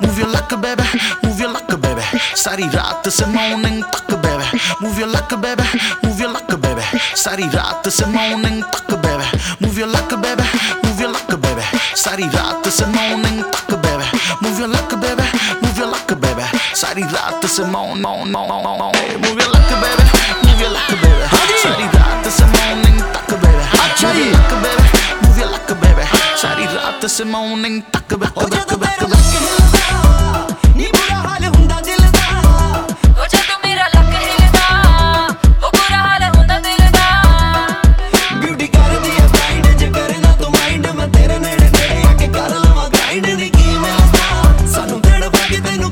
Move your luck, baby. Move your luck, baby. सारी रात से मॉर्निंग तक baby. Move your luck, baby. Move your luck, baby. सारी रात से मॉर्निंग तक baby. Move your luck, baby. Move your luck, baby. सारी रात से मॉर्निंग तक baby. Move your luck, baby. Move your luck, baby. सारी रात से morn morn morn Move your luck, baby. ਰਾਤ ਤੱਕ ਵਕ ਵਕ ਵਕ ਨੀ ਬੁਰਾ ਹਾਲ ਹੁੰਦਾ ਦਿਲ ਦਾ ਉਹ ਜਦੋਂ ਮੇਰਾ ਲੱਕ ਹਿਲਦਾ ਉਹ ਬੁਰਾ ਹਾਲ ਹੁੰਦਾ ਦਿਲ ਦਾ ਬਿਊਟੀ ਕਰਦੀ ਐ ਫਾਈਂਡ ਜੇ ਕਰਨਾ ਤੂੰ ਮਾਈਂਡ ਮੈਂ ਤੇਰੇ ਨੇੜੇ ਨੇੜੇ ਆ ਕੇ ਕਰ ਲਵਾਂ ਗਾਈਡ ਨਹੀਂ ਕੀ ਮਿਲਦਾ ਸਾਨੂੰ ਤੇੜ ਪਾ ਤੈਨੂੰ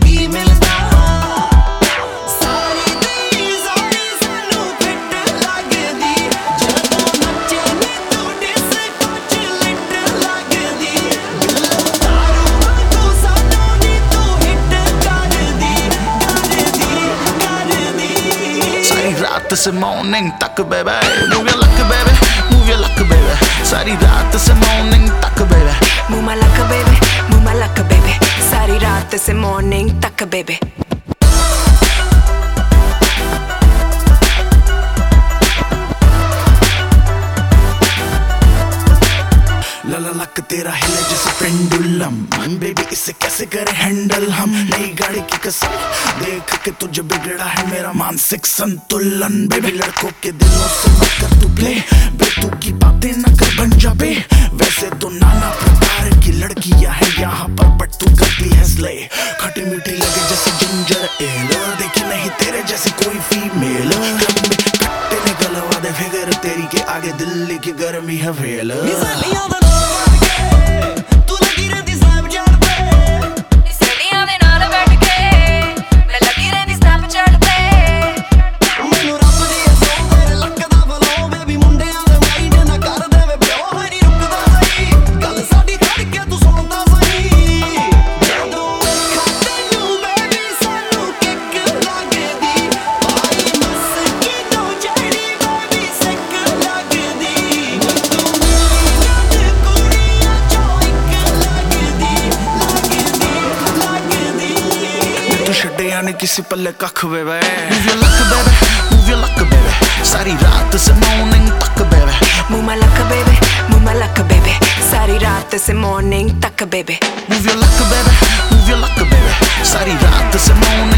से मॉर्निंग तक बेबे Move your luck baby Move your luck baby सारी रात से मॉर्निंग तक बेबे Move my luck, baby. Move my luck, baby. सारी रात से morning तक, baby. तेरा हिले जैसे पेंडुलम। बेबी इसे कैसे करे हैंडल हम? नई गाड़ी की कसम। देख के तुझे बिगड़ा है मेरा मानसिक संतुलन। बेबी लड़कों के दिलों से मत कर तू प्ले बेतू की बातें न कर बन जा बे वैसे तो नाना प्रकार की लड़कियाँ हैं यहाँ पर बट तू करती है स्ले खटी मीठी लगे जैसे जिंजर एल देखी नहीं तेरे जैसे कोई फीमेल गलवा दे फिगर, तेरी के आगे दिल्ली की गर्मी है वेल। किसी पल्ले कख बेबे। मूव योर लक बेबे मूव योर लक बेबे सारी रात से मॉर्निंग तक बेबे मूव लक बेबे मूव लक बेबे सारी रात से मॉर्निंग तक बेबे मूव लक बेबे मूव लक बेबे सारी रात से मॉर्निंग